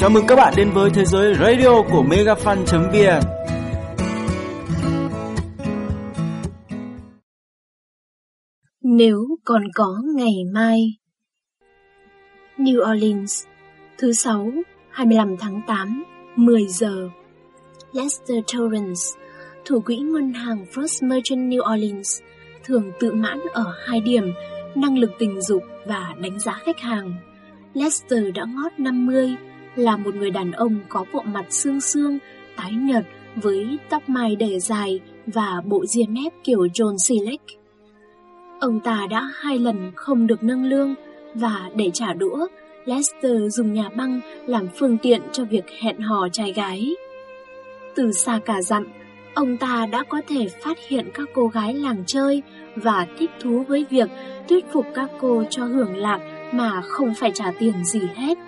Chào mừng các bạn đến với thế giới radio của megafan.vn Nếu còn có ngày mai New Orleans Thứ 6, 25 tháng 8, 10 giờ Lester Torrance Thủ quỹ ngân hàng First Merchant New Orleans thường tự mãn ở hai điểm năng lực tình dục và đánh giá khách hàng. Lester đã ngót 50, là một người đàn ông có bộ mặt xương xương, tái nhợt với tóc mai để dài và bộ ria mép kiểu John Selleck. Ông ta đã hai lần không được nâng lương và để trả đũa, Lester dùng nhà băng làm phương tiện cho việc hẹn hò trai gái. Từ xa cả dặm, ông ta đã có thể phát hiện các cô gái làng chơi và thích thú với việc thuyết phục các cô cho hưởng lạc mà không phải trả tiền gì hết.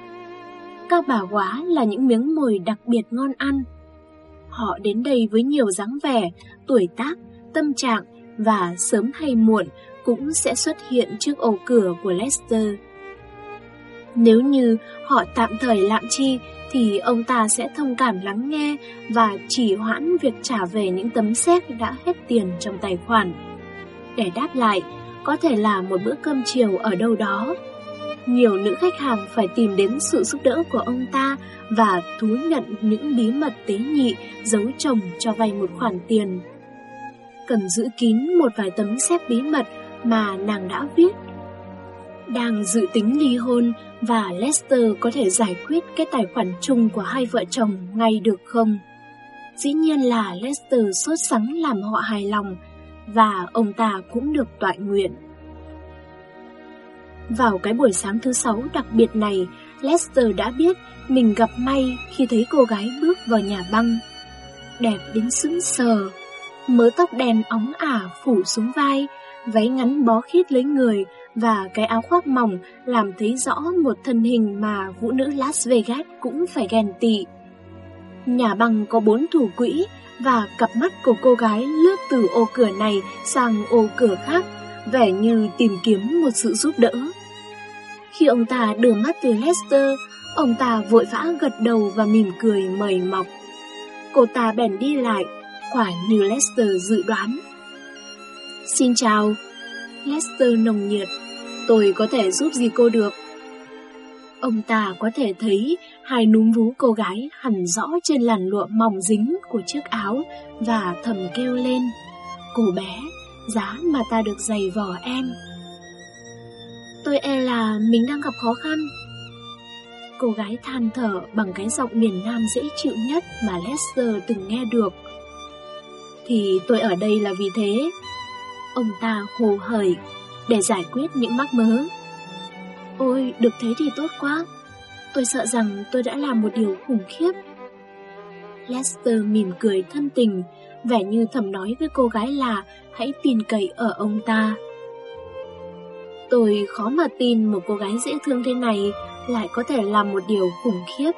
Các bà quá là những miếng mồi đặc biệt ngon ăn. Họ đến đây với nhiều dáng vẻ, tuổi tác, tâm trạng và sớm hay muộn cũng sẽ xuất hiện trước ổ cửa của Lester. Nếu như họ tạm thời lạm chi thì ông ta sẽ thông cảm lắng nghe và chỉ hoãn việc trả về những tấm séc đã hết tiền trong tài khoản. Để đáp lại, có thể là một bữa cơm chiều ở đâu đó. Nhiều nữ khách hàng phải tìm đến sự giúp đỡ của ông ta và thú nhận những bí mật tế nhị giấu chồng cho vay một khoản tiền. Cần giữ kín một vài tấm xếp bí mật mà nàng đã viết. Đang dự tính ly hôn và Lester có thể giải quyết cái tài khoản chung của hai vợ chồng ngay được không? Dĩ nhiên là Lester sốt sắng làm họ hài lòng và ông ta cũng được tọa nguyện. Vào cái buổi sáng thứ sáu đặc biệt này, Lester đã biết mình gặp may khi thấy cô gái bước vào nhà băng. Đẹp đến sững sờ, mớ tóc đen óng ả phủ xuống vai, váy ngắn bó khít lấy người và cái áo khoác mỏng làm thấy rõ một thân hình mà vũ nữ Las Vegas cũng phải ghen tị. Nhà băng có bốn thủ quỹ và cặp mắt của cô gái lướt từ ô cửa này sang ô cửa khác, vẻ như tìm kiếm một sự giúp đỡ. Khi ông ta đưa mắt từ Lester, ông ta vội vã gật đầu và mỉm cười mời mọc. Cô ta bèn đi lại, quả như Lester dự đoán. Xin chào. Lester nồng nhiệt. Tôi có thể giúp gì cô được? Ông ta có thể thấy hai núm vú cô gái hẳn rõ trên làn lụa mỏng dính của chiếc áo và thầm kêu lên. Cô bé, giá mà ta được giày vò em. Tôi e là mình đang gặp khó khăn. Cô gái than thở bằng cái giọng miền Nam dễ chịu nhất mà Lester từng nghe được. Thì tôi ở đây là vì thế. Ông ta hồ hởi để giải quyết những mắc mớ. Ôi, được thế thì tốt quá. Tôi sợ rằng tôi đã làm một điều khủng khiếp. Lester mỉm cười thân tình, vẻ như thầm nói với cô gái là hãy tin cậy ở ông ta. Tôi khó mà tin một cô gái dễ thương thế này lại có thể làm một điều khủng khiếp.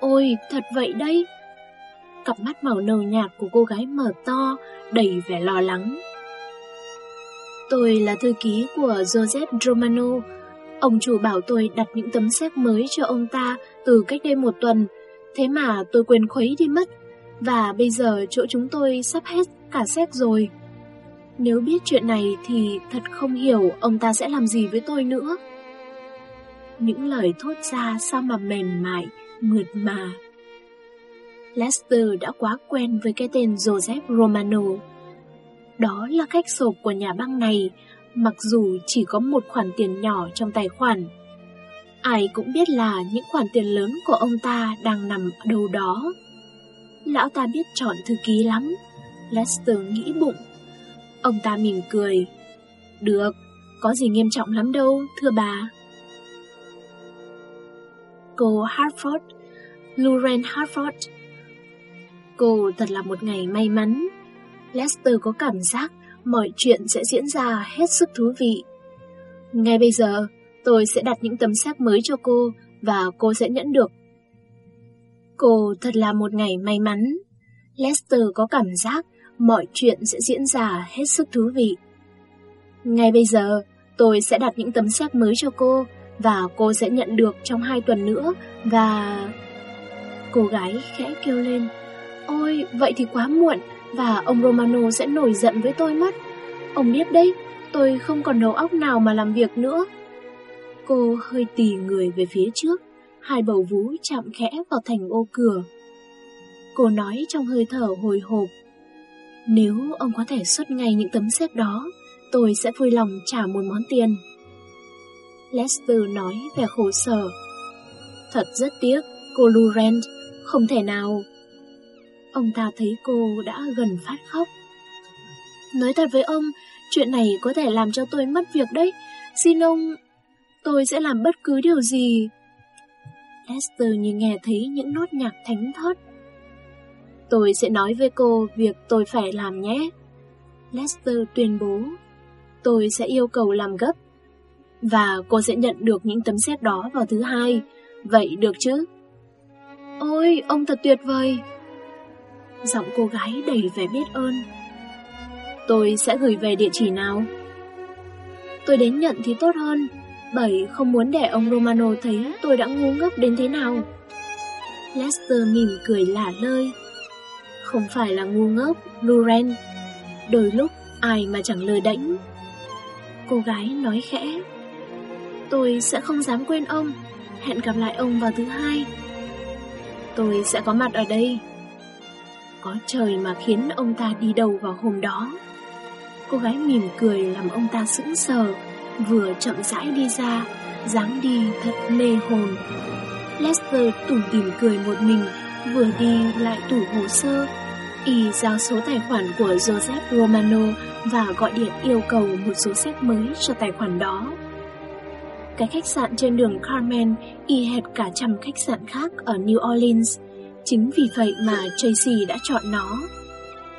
Ôi, thật vậy đấy. Cặp mắt màu nâu nhạt của cô gái mở to, đầy vẻ lo lắng. Tôi là thư ký của Joseph Romano. Ông chủ bảo tôi đặt những tấm xếp mới cho ông ta từ cách đây một tuần, thế mà tôi quên khuấy đi mất. Và bây giờ chỗ chúng tôi sắp hết cả xếp rồi. Nếu biết chuyện này thì thật không hiểu ông ta sẽ làm gì với tôi nữa. Những lời thốt ra sao mà mềm mại, mượt mà. Lester đã quá quen với cái tên Joseph Romano. Đó là cách sộp của nhà băng này, mặc dù chỉ có một khoản tiền nhỏ trong tài khoản. Ai cũng biết là những khoản tiền lớn của ông ta đang nằm ở đâu đó. Lão ta biết chọn thư ký lắm, Lester nghĩ bụng. Ông ta mỉm cười. Được, có gì nghiêm trọng lắm đâu, thưa bà. Cô Hartford, Lauren Hartford. Cô thật là một ngày may mắn. Lester có cảm giác mọi chuyện sẽ diễn ra hết sức thú vị. Ngay bây giờ, tôi sẽ đặt những tấm xác mới cho cô và cô sẽ nhẫn được. Cô thật là một ngày may mắn. Lester có cảm giác mọi chuyện sẽ diễn ra hết sức thú vị. Ngay bây giờ, tôi sẽ đặt những tấm xét mới cho cô và cô sẽ nhận được trong hai tuần nữa và... Cô gái khẽ kêu lên Ôi, vậy thì quá muộn và ông Romano sẽ nổi giận với tôi mất. Ông biết đấy, tôi không còn đầu óc nào mà làm việc nữa. Cô hơi tì người về phía trước, hai bầu vú chạm khẽ vào thành ô cửa. Cô nói trong hơi thở hồi hộp. Nếu ông có thể xuất ngay những tấm xếp đó, tôi sẽ vui lòng trả một món tiền. Lester nói vẻ khổ sở. Thật rất tiếc, cô Laurent, không thể nào. Ông ta thấy cô đã gần phát khóc. Nói thật với ông, chuyện này có thể làm cho tôi mất việc đấy. Xin ông, tôi sẽ làm bất cứ điều gì. Lester như nghe thấy những nốt nhạc thánh thót. Tôi sẽ nói với cô việc tôi phải làm nhé. Lester tuyên bố. Tôi sẽ yêu cầu làm gấp. Và cô sẽ nhận được những tấm xét đó vào thứ hai. Vậy được chứ? Ôi, ông thật tuyệt vời. Giọng cô gái đầy vẻ biết ơn. Tôi sẽ gửi về địa chỉ nào? Tôi đến nhận thì tốt hơn, bởi không muốn để ông Romano thấy tôi đã ngu ngốc đến thế nào. Lester mỉm cười lả lơi. Không phải là ngu ngốc, Loren. Đôi lúc ai mà chẳng lừa đễnh. Cô gái nói khẽ. Tôi sẽ không dám quên ông. Hẹn gặp lại ông vào thứ hai. Tôi sẽ có mặt ở đây. Có trời mà khiến ông ta đi đâu vào hôm đó. Cô gái mỉm cười làm ông ta sững sờ, vừa chậm rãi đi ra, dáng đi thật mê hồn. Lester tủm tỉm cười một mình, vừa đi lại tủ hồ sơ. Y giao số tài khoản của Joseph Romano và gọi điện yêu cầu một số xét mới cho tài khoản đó. Cái khách sạn trên đường Carmen y hệt cả trăm khách sạn khác ở New Orleans. Chính vì vậy mà Tracy đã chọn nó.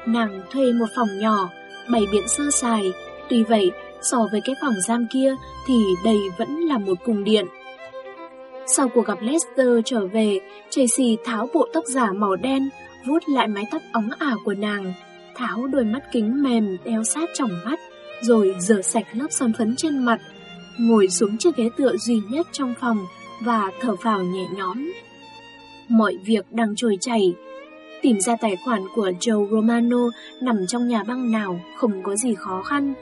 Nàng thuê một phòng nhỏ, bày biện sơ sài, tuy vậy so với cái phòng giam kia thì đây vẫn là một cung điện. Sau cuộc gặp Lester trở về, Tracy tháo bộ tóc giả màu đen, vuốt lại mái tóc óng ả của nàng, tháo đôi mắt kính mềm đeo sát trong mắt, rồi rửa sạch lớp son phấn trên mặt, ngồi xuống chiếc ghế tựa duy nhất trong phòng và thở phào nhẹ nhõm. Mọi việc đang trôi chảy. Tìm ra tài khoản của Joe Romano nằm trong nhà băng nào không có gì khó khăn.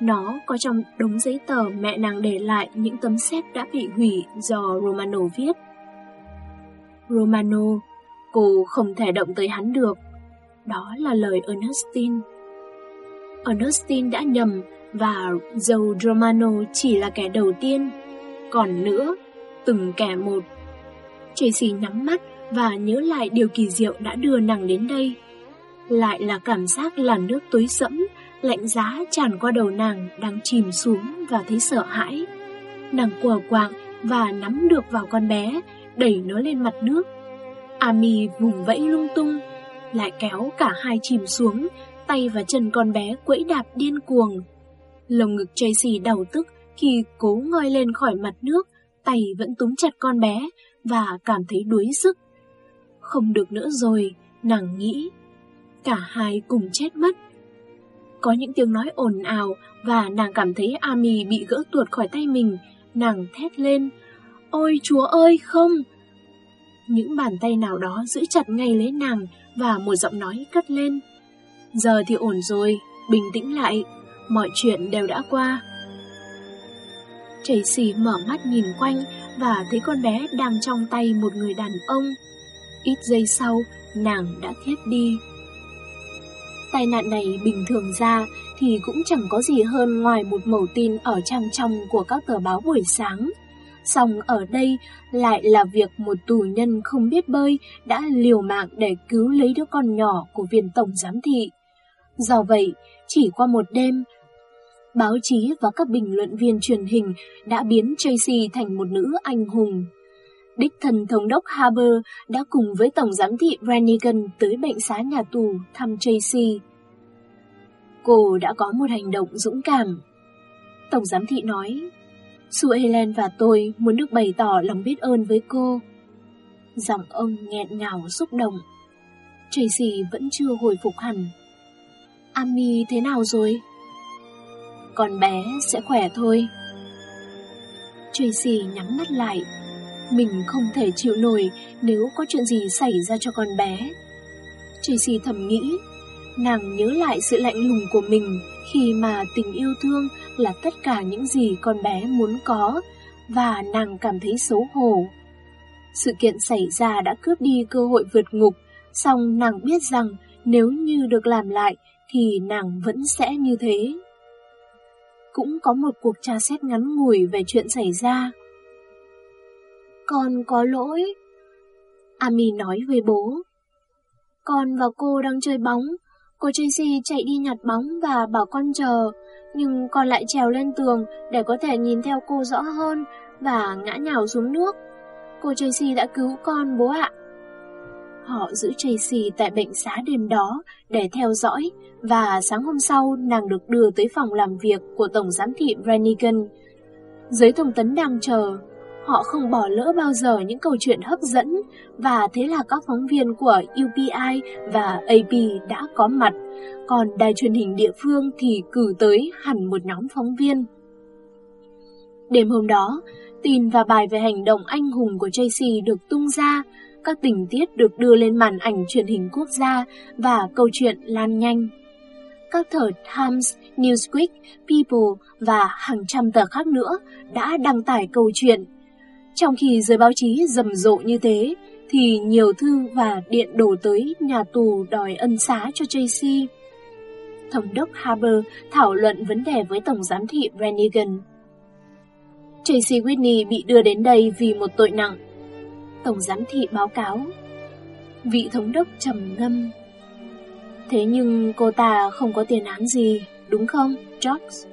Nó có trong đống giấy tờ mẹ nàng để lại những tấm xếp đã bị hủy do Romano viết. Romano, cô không thể động tới hắn được. Đó là lời Ernestine. Ernestine đã nhầm và dầu Romano chỉ là kẻ đầu tiên. Còn nữa, từng kẻ một. Tracy nhắm mắt và nhớ lại điều kỳ diệu đã đưa nàng đến đây. Lại là cảm giác là nước tối sẫm, lạnh giá tràn qua đầu nàng đang chìm xuống và thấy sợ hãi. Nàng quờ quạng và nắm được vào con bé, đẩy nó lên mặt nước. Ami vùng vẫy lung tung, lại kéo cả hai chìm xuống, tay và chân con bé quẫy đạp điên cuồng. Lồng ngực Tracy đau tức khi cố ngoi lên khỏi mặt nước, tay vẫn túm chặt con bé và cảm thấy đuối sức. Không được nữa rồi, nàng nghĩ. Cả hai cùng chết mất. Có những tiếng nói ồn ào và nàng cảm thấy Ami bị gỡ tuột khỏi tay mình. Nàng thét lên, ôi chúa ơi không! Những bàn tay nào đó giữ chặt ngay lấy nàng và một giọng nói cất lên. Giờ thì ổn rồi, bình tĩnh lại, mọi chuyện đều đã qua. Tracy mở mắt nhìn quanh và thấy con bé đang trong tay một người đàn ông. Ít giây sau, nàng đã thiếp đi. Tai nạn này bình thường ra thì cũng chẳng có gì hơn ngoài một mẩu tin ở trang trong của các tờ báo buổi sáng. Xong ở đây lại là việc một tù nhân không biết bơi đã liều mạng để cứu lấy đứa con nhỏ của viên tổng giám thị. Do vậy, chỉ qua một đêm, báo chí và các bình luận viên truyền hình đã biến Tracy thành một nữ anh hùng. Đích thần thống đốc Haber đã cùng với Tổng giám thị Brannigan tới bệnh xá nhà tù thăm Tracy. Cô đã có một hành động dũng cảm. Tổng giám thị nói, Sue Helen và tôi muốn được bày tỏ lòng biết ơn với cô. Giọng ông nghẹn ngào xúc động. Tracy vẫn chưa hồi phục hẳn. Ami thế nào rồi? Con bé sẽ khỏe thôi. Tracy nhắm mắt lại. Mình không thể chịu nổi nếu có chuyện gì xảy ra cho con bé. Tracy thầm nghĩ, nàng nhớ lại sự lạnh lùng của mình khi mà tình yêu thương là tất cả những gì con bé muốn có và nàng cảm thấy xấu hổ. Sự kiện xảy ra đã cướp đi cơ hội vượt ngục, song nàng biết rằng nếu như được làm lại thì nàng vẫn sẽ như thế. Cũng có một cuộc tra xét ngắn ngủi về chuyện xảy ra. Con có lỗi. Ami nói với bố. Con và cô đang chơi bóng. Cô Tracy chạy đi nhặt bóng và bảo con chờ, nhưng con lại trèo lên tường để có thể nhìn theo cô rõ hơn và ngã nhào xuống nước. Cô Tracy đã cứu con bố ạ. Họ giữ Tracy tại bệnh xá đêm đó để theo dõi và sáng hôm sau nàng được đưa tới phòng làm việc của Tổng Giám thị Brannigan. Giới thông tấn đang chờ, họ không bỏ lỡ bao giờ những câu chuyện hấp dẫn và thế là các phóng viên của UPI và AP đã có mặt, còn đài truyền hình địa phương thì cử tới hẳn một nhóm phóng viên. Đêm hôm đó, tin và bài về hành động anh hùng của Tracy được tung ra, các tình tiết được đưa lên màn ảnh truyền hình quốc gia và câu chuyện lan nhanh. Các tờ Times, Newsweek, People và hàng trăm tờ khác nữa đã đăng tải câu chuyện. Trong khi giới báo chí rầm rộ như thế, thì nhiều thư và điện đổ tới nhà tù đòi ân xá cho JC. Thống đốc Haber thảo luận vấn đề với Tổng giám thị Brannigan. JC Whitney bị đưa đến đây vì một tội nặng. Tổng giám thị báo cáo. Vị thống đốc trầm ngâm. Thế nhưng cô ta không có tiền án gì, đúng không, George?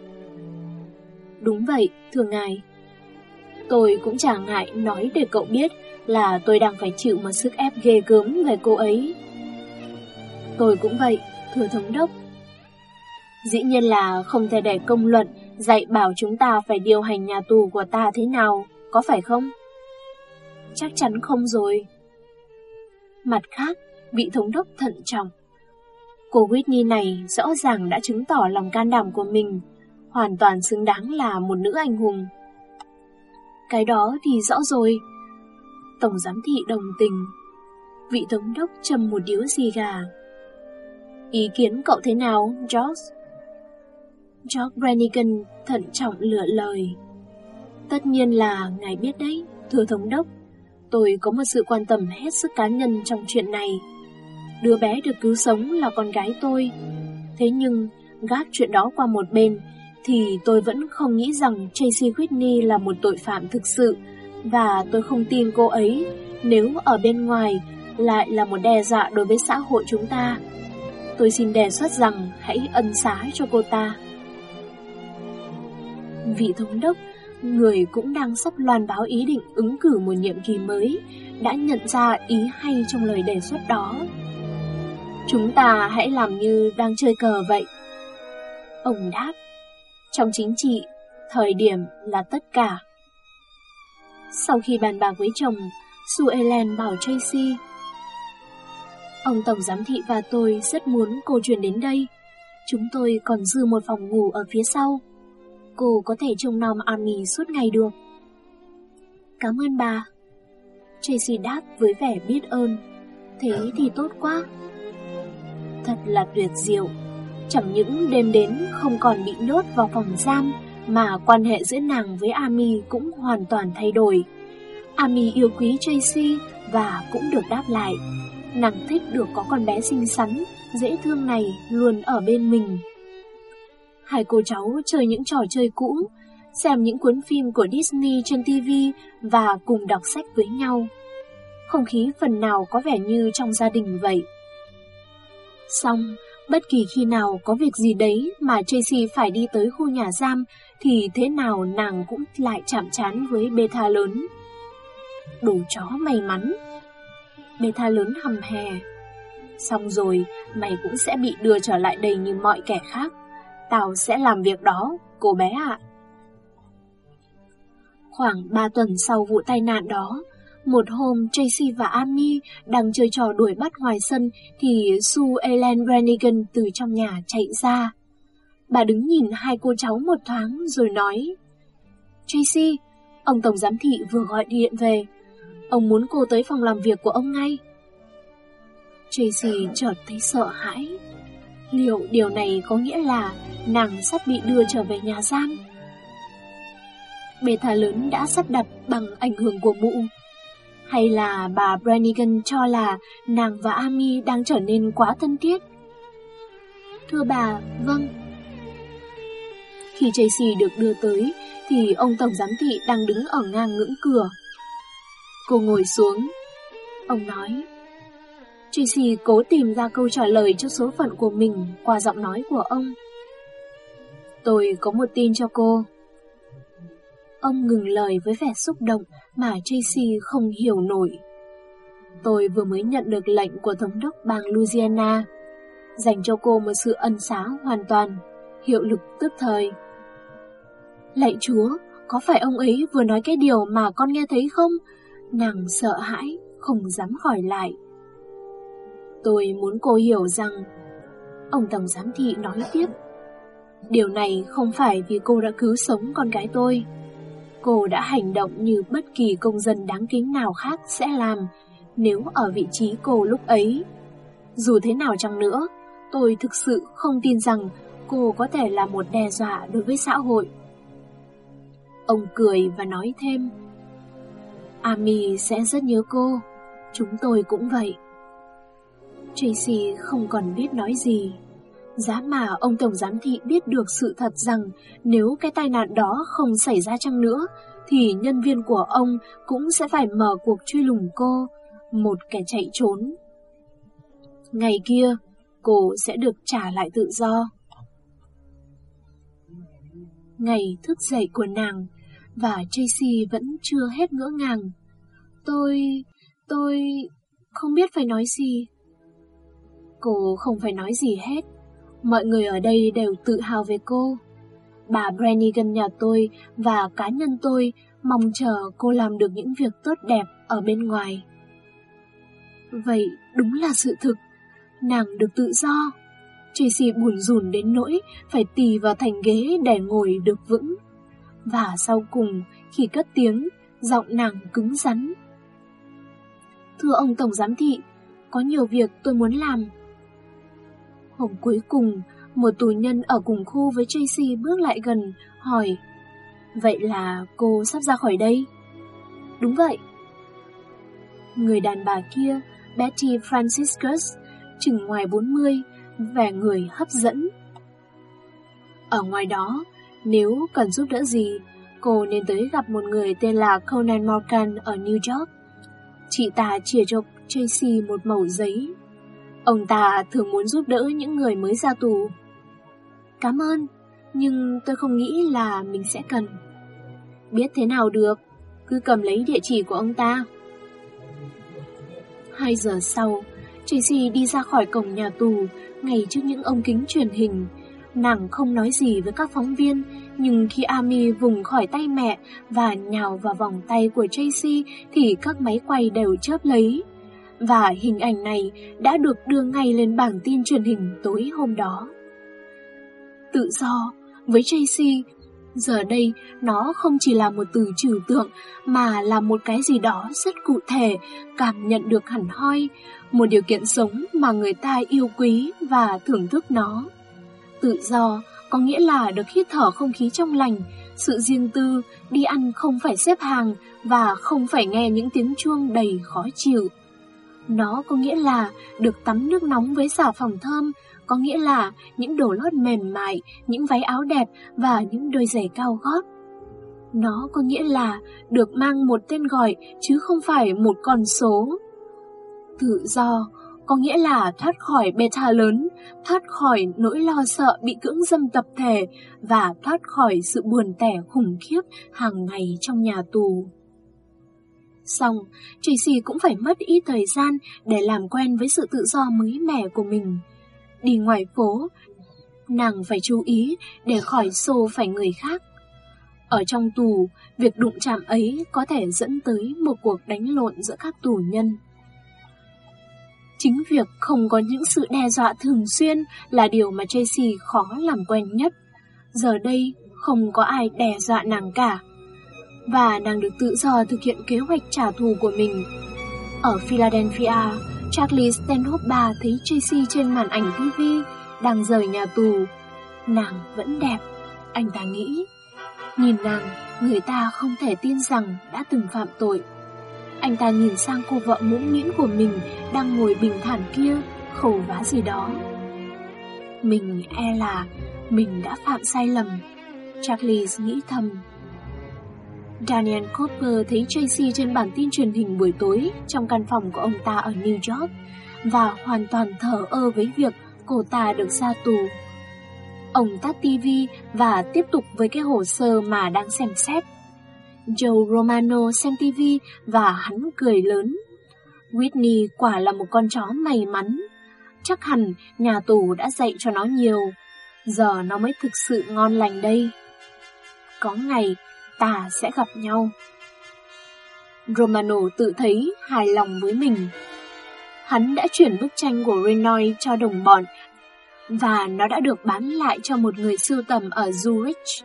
Đúng vậy, thưa ngài. Tôi cũng chẳng ngại nói để cậu biết là tôi đang phải chịu một sức ép ghê gớm về cô ấy. Tôi cũng vậy, thưa thống đốc. Dĩ nhiên là không thể để công luận dạy bảo chúng ta phải điều hành nhà tù của ta thế nào, có phải không? Chắc chắn không rồi. Mặt khác, vị thống đốc thận trọng. Cô Whitney này rõ ràng đã chứng tỏ lòng can đảm của mình, hoàn toàn xứng đáng là một nữ anh hùng. Cái đó thì rõ rồi. Tổng giám thị đồng tình. Vị thống đốc châm một điếu xì gà. Ý kiến cậu thế nào, George? George Brannigan thận trọng lựa lời. Tất nhiên là ngài biết đấy, thưa thống đốc. Tôi có một sự quan tâm hết sức cá nhân trong chuyện này. Đứa bé được cứu sống là con gái tôi. Thế nhưng, gác chuyện đó qua một bên, thì tôi vẫn không nghĩ rằng Tracy Whitney là một tội phạm thực sự, và tôi không tin cô ấy nếu ở bên ngoài lại là một đe dọa đối với xã hội chúng ta. Tôi xin đề xuất rằng hãy ân xá cho cô ta vị thống đốc, người cũng đang sắp loan báo ý định ứng cử một nhiệm kỳ mới, đã nhận ra ý hay trong lời đề xuất đó. Chúng ta hãy làm như đang chơi cờ vậy. Ông đáp, trong chính trị, thời điểm là tất cả. Sau khi bàn bạc với chồng, Sue Ellen bảo Tracy, Ông Tổng Giám Thị và tôi rất muốn cô chuyển đến đây. Chúng tôi còn dư một phòng ngủ ở phía sau cô có thể trông nom Army suốt ngày được. Cảm ơn bà. Tracy đáp với vẻ biết ơn. Thế thì tốt quá. Thật là tuyệt diệu. Chẳng những đêm đến không còn bị nhốt vào phòng giam, mà quan hệ giữa nàng với Ami cũng hoàn toàn thay đổi. Ami yêu quý Tracy và cũng được đáp lại. Nàng thích được có con bé xinh xắn, dễ thương này luôn ở bên mình. Hai cô cháu chơi những trò chơi cũ, xem những cuốn phim của Disney trên TV và cùng đọc sách với nhau. Không khí phần nào có vẻ như trong gia đình vậy. Xong, bất kỳ khi nào có việc gì đấy mà Tracy phải đi tới khu nhà giam thì thế nào nàng cũng lại chạm chán với beta lớn. Đồ chó may mắn. Beta lớn hầm hè. Xong rồi, mày cũng sẽ bị đưa trở lại đây như mọi kẻ khác. Tao sẽ làm việc đó, cô bé ạ. Khoảng 3 tuần sau vụ tai nạn đó, một hôm Tracy và Amy đang chơi trò đuổi bắt ngoài sân thì Sue Ellen Brannigan từ trong nhà chạy ra. Bà đứng nhìn hai cô cháu một thoáng rồi nói Tracy, Ông Tổng Giám Thị vừa gọi điện về. Ông muốn cô tới phòng làm việc của ông ngay. Tracy chợt thấy sợ hãi. Liệu điều này có nghĩa là nàng sắp bị đưa trở về nhà giam? Bê thà lớn đã sắp đặt bằng ảnh hưởng của mụ. Hay là bà Brannigan cho là nàng và Amy đang trở nên quá thân thiết? Thưa bà, vâng. Khi Tracy được đưa tới, thì ông Tổng Giám Thị đang đứng ở ngang ngưỡng cửa. Cô ngồi xuống. Ông nói, Tracy cố tìm ra câu trả lời cho số phận của mình qua giọng nói của ông. Tôi có một tin cho cô. Ông ngừng lời với vẻ xúc động mà Tracy không hiểu nổi. Tôi vừa mới nhận được lệnh của Thống đốc bang Louisiana dành cho cô một sự ân xá hoàn toàn, hiệu lực tức thời. Lạy chúa, có phải ông ấy vừa nói cái điều mà con nghe thấy không? Nàng sợ hãi, không dám hỏi lại. Tôi muốn cô hiểu rằng, ông Tổng Giám Thị nói tiếp, điều này không phải vì cô đã cứu sống con gái tôi. Cô đã hành động như bất kỳ công dân đáng kính nào khác sẽ làm nếu ở vị trí cô lúc ấy. Dù thế nào chăng nữa, tôi thực sự không tin rằng cô có thể là một đe dọa đối với xã hội. Ông cười và nói thêm, Ami sẽ rất nhớ cô, chúng tôi cũng vậy. Tracy không còn biết nói gì. Giá mà ông Tổng Giám Thị biết được sự thật rằng nếu cái tai nạn đó không xảy ra chăng nữa, thì nhân viên của ông cũng sẽ phải mở cuộc truy lùng cô, một kẻ chạy trốn. Ngày kia, cô sẽ được trả lại tự do. Ngày thức dậy của nàng, và Tracy vẫn chưa hết ngỡ ngàng. Tôi... tôi... không biết phải nói gì. Cô không phải nói gì hết. Mọi người ở đây đều tự hào về cô. Bà Brannigan nhà tôi và cá nhân tôi mong chờ cô làm được những việc tốt đẹp ở bên ngoài. Vậy đúng là sự thực, nàng được tự do. Tracy buồn rùn đến nỗi phải tì vào thành ghế để ngồi được vững. Và sau cùng, khi cất tiếng, giọng nàng cứng rắn. Thưa ông Tổng Giám Thị, có nhiều việc tôi muốn làm. Hôm cuối cùng, một tù nhân ở cùng khu với Tracy bước lại gần, hỏi Vậy là cô sắp ra khỏi đây? Đúng vậy. Người đàn bà kia, Betty Franciscus, chừng ngoài 40, vẻ người hấp dẫn. Ở ngoài đó, nếu cần giúp đỡ gì, cô nên tới gặp một người tên là Conan Morgan ở New York. Chị ta chia cho Tracy một mẩu giấy. Ông ta thường muốn giúp đỡ những người mới ra tù. Cảm ơn, nhưng tôi không nghĩ là mình sẽ cần. Biết thế nào được, cứ cầm lấy địa chỉ của ông ta. Hai giờ sau, Tracy đi ra khỏi cổng nhà tù, ngay trước những ống kính truyền hình. Nàng không nói gì với các phóng viên, nhưng khi Amy vùng khỏi tay mẹ và nhào vào vòng tay của Tracy thì các máy quay đều chớp lấy. Và hình ảnh này đã được đưa ngay lên bảng tin truyền hình tối hôm đó. Tự do, với Tracy, giờ đây nó không chỉ là một từ trừu tượng mà là một cái gì đó rất cụ thể, cảm nhận được hẳn hoi, một điều kiện sống mà người ta yêu quý và thưởng thức nó. Tự do có nghĩa là được hít thở không khí trong lành, sự riêng tư, đi ăn không phải xếp hàng và không phải nghe những tiếng chuông đầy khó chịu. Nó có nghĩa là được tắm nước nóng với xà phòng thơm, có nghĩa là những đồ lót mềm mại, những váy áo đẹp và những đôi giày cao gót. Nó có nghĩa là được mang một tên gọi chứ không phải một con số. Tự do có nghĩa là thoát khỏi bê tha lớn, thoát khỏi nỗi lo sợ bị cưỡng dâm tập thể và thoát khỏi sự buồn tẻ khủng khiếp hàng ngày trong nhà tù. Xong, Tracy cũng phải mất ít thời gian để làm quen với sự tự do mới mẻ của mình. Đi ngoài phố, nàng phải chú ý để khỏi xô phải người khác. Ở trong tù, việc đụng chạm ấy có thể dẫn tới một cuộc đánh lộn giữa các tù nhân. Chính việc không có những sự đe dọa thường xuyên là điều mà Tracy khó làm quen nhất. Giờ đây, không có ai đe dọa nàng cả và đang được tự do thực hiện kế hoạch trả thù của mình. Ở Philadelphia, Charlie Stanhope bà thấy Tracy trên màn ảnh TV đang rời nhà tù. Nàng vẫn đẹp, anh ta nghĩ. Nhìn nàng, người ta không thể tin rằng đã từng phạm tội. Anh ta nhìn sang cô vợ mũm mĩm của mình đang ngồi bình thản kia, khẩu vá gì đó. Mình e là mình đã phạm sai lầm. Charlie nghĩ thầm. Daniel Cooper thấy Tracy trên bản tin truyền hình buổi tối trong căn phòng của ông ta ở New York và hoàn toàn thở ơ với việc cô ta được ra tù. Ông tắt TV và tiếp tục với cái hồ sơ mà đang xem xét. Joe Romano xem TV và hắn cười lớn. Whitney quả là một con chó may mắn. Chắc hẳn nhà tù đã dạy cho nó nhiều. Giờ nó mới thực sự ngon lành đây. Có ngày ta sẽ gặp nhau. Romano tự thấy hài lòng với mình. Hắn đã chuyển bức tranh của Renoir cho đồng bọn, và nó đã được bán lại cho một người sưu tầm ở Zurich.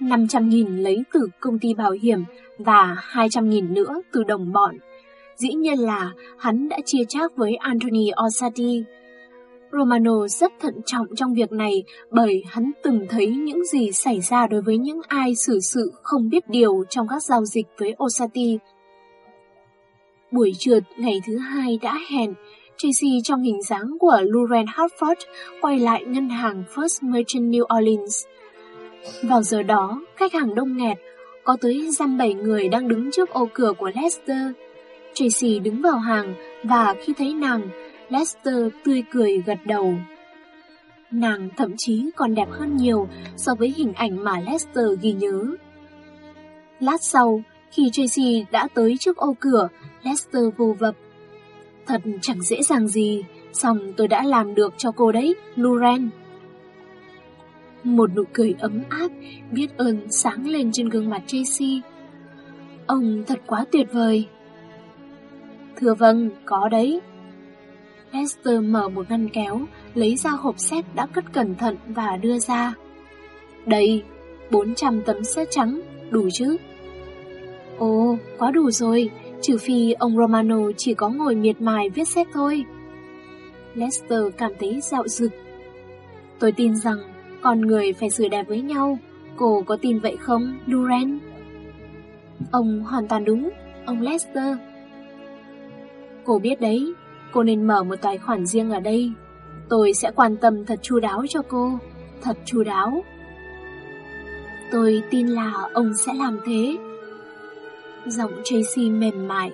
500.000 lấy từ công ty bảo hiểm và 200.000 nữa từ đồng bọn. Dĩ nhiên là hắn đã chia chác với Anthony Orsatti. Romano rất thận trọng trong việc này bởi hắn từng thấy những gì xảy ra đối với những ai xử sự không biết điều trong các giao dịch với Osati. Buổi trưa ngày thứ hai đã hẹn, Tracy trong hình dáng của Lauren Hartford quay lại ngân hàng First Merchant New Orleans. Vào giờ đó, khách hàng đông nghẹt, có tới dăm bảy người đang đứng trước ô cửa của Lester. Tracy đứng vào hàng và khi thấy nàng, Lester tươi cười gật đầu. Nàng thậm chí còn đẹp hơn nhiều so với hình ảnh mà Lester ghi nhớ. Lát sau, khi Tracy đã tới trước ô cửa, Lester vô vập. Thật chẳng dễ dàng gì, xong tôi đã làm được cho cô đấy, Loren. Một nụ cười ấm áp, biết ơn sáng lên trên gương mặt Tracy. Ông thật quá tuyệt vời. Thưa vâng, có đấy. Lester mở một ngăn kéo, lấy ra hộp xét đã cất cẩn thận và đưa ra. Đây, 400 tấm xét trắng, đủ chứ? Ồ, quá đủ rồi, trừ phi ông Romano chỉ có ngồi miệt mài viết xét thôi. Lester cảm thấy dạo dực. Tôi tin rằng con người phải xử đẹp với nhau, cô có tin vậy không, Luren? Ông hoàn toàn đúng, ông Lester. Cô biết đấy, cô nên mở một tài khoản riêng ở đây. Tôi sẽ quan tâm thật chu đáo cho cô, thật chu đáo. Tôi tin là ông sẽ làm thế. Giọng Tracy mềm mại.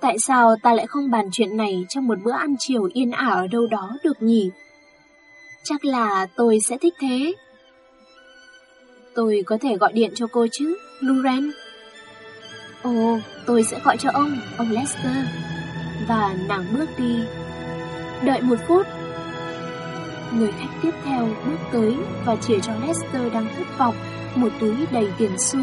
Tại sao ta lại không bàn chuyện này trong một bữa ăn chiều yên ả ở đâu đó được nhỉ? Chắc là tôi sẽ thích thế. Tôi có thể gọi điện cho cô chứ, Luren? Ồ, tôi sẽ gọi cho ông, ông Lester. Và nàng bước đi. Đợi một phút. Người khách tiếp theo bước tới và chỉ cho Lester đang thất vọng một túi đầy tiền xu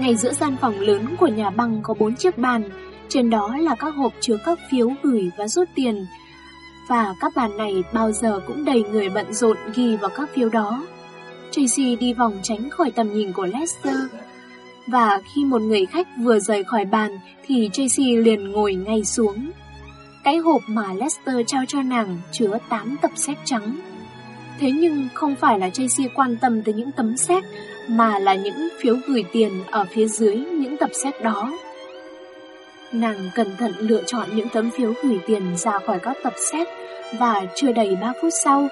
ngay giữa gian phòng lớn của nhà băng có bốn chiếc bàn, trên đó là các hộp chứa các phiếu gửi và rút tiền. Và các bàn này bao giờ cũng đầy người bận rộn ghi vào các phiếu đó. Tracy đi vòng tránh khỏi tầm nhìn của Lester. Và khi một người khách vừa rời khỏi bàn thì Tracy liền ngồi ngay xuống. Cái hộp mà Lester trao cho nàng chứa 8 tập xét trắng. Thế nhưng không phải là Tracy quan tâm tới những tấm xét mà là những phiếu gửi tiền ở phía dưới những tập xét đó. Nàng cẩn thận lựa chọn những tấm phiếu gửi tiền ra khỏi các tập xét và chưa đầy 3 phút sau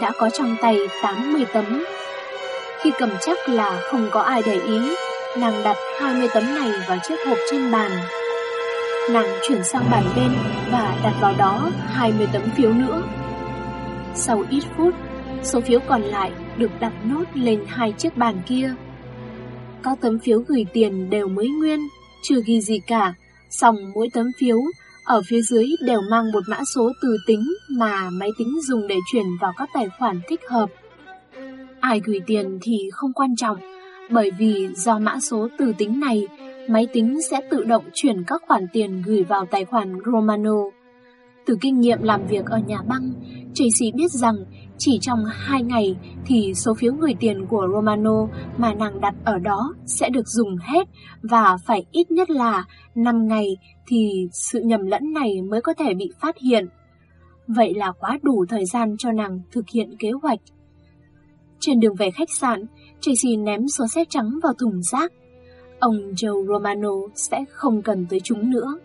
đã có trong tay 80 tấm. Khi cầm chắc là không có ai để ý, nàng đặt 20 tấm này vào chiếc hộp trên bàn. Nàng chuyển sang bàn bên và đặt vào đó 20 tấm phiếu nữa. Sau ít phút, Số phiếu còn lại được đặt nốt lên hai chiếc bàn kia. Các tấm phiếu gửi tiền đều mới nguyên, chưa ghi gì cả, song mỗi tấm phiếu ở phía dưới đều mang một mã số từ tính mà máy tính dùng để chuyển vào các tài khoản thích hợp. Ai gửi tiền thì không quan trọng, bởi vì do mã số từ tính này, máy tính sẽ tự động chuyển các khoản tiền gửi vào tài khoản Romano. Từ kinh nghiệm làm việc ở nhà băng, Tracy biết rằng Chỉ trong 2 ngày thì số phiếu gửi tiền của Romano mà nàng đặt ở đó sẽ được dùng hết và phải ít nhất là 5 ngày thì sự nhầm lẫn này mới có thể bị phát hiện. Vậy là quá đủ thời gian cho nàng thực hiện kế hoạch. Trên đường về khách sạn, Tracy ném số xét trắng vào thùng rác. Ông Joe Romano sẽ không cần tới chúng nữa.